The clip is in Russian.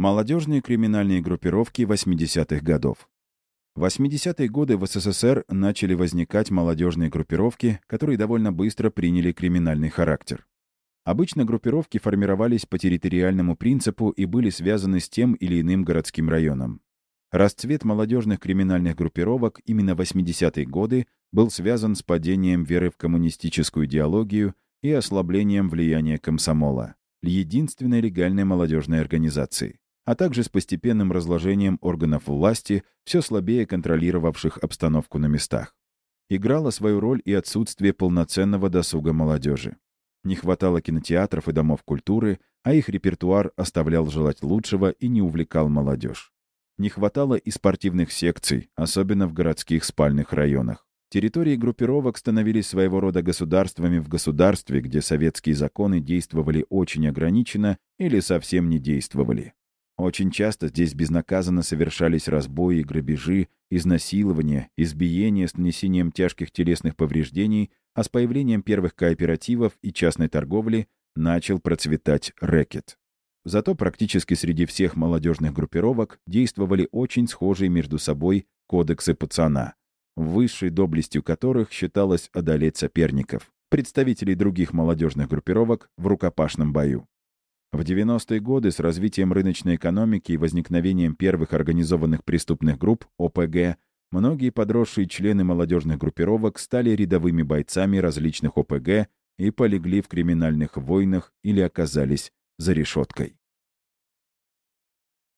Молодежные криминальные группировки 80-х годов. В 80-е годы в СССР начали возникать молодежные группировки, которые довольно быстро приняли криминальный характер. Обычно группировки формировались по территориальному принципу и были связаны с тем или иным городским районом. Расцвет молодежных криминальных группировок именно в 80-е годы был связан с падением веры в коммунистическую идеологию и ослаблением влияния комсомола, единственной легальной молодежной организации а также с постепенным разложением органов власти, все слабее контролировавших обстановку на местах. Играло свою роль и отсутствие полноценного досуга молодежи. Не хватало кинотеатров и домов культуры, а их репертуар оставлял желать лучшего и не увлекал молодежь. Не хватало и спортивных секций, особенно в городских спальных районах. Территории группировок становились своего рода государствами в государстве, где советские законы действовали очень ограниченно или совсем не действовали. Очень часто здесь безнаказанно совершались разбои, грабежи, изнасилования, избиения с нанесением тяжких телесных повреждений, а с появлением первых кооперативов и частной торговли начал процветать рэкет. Зато практически среди всех молодежных группировок действовали очень схожие между собой кодексы пацана, высшей доблестью которых считалось одолеть соперников, представителей других молодежных группировок в рукопашном бою. В 90-е годы с развитием рыночной экономики и возникновением первых организованных преступных групп ОПГ многие подросшие члены молодежных группировок стали рядовыми бойцами различных ОПГ и полегли в криминальных войнах или оказались за решеткой.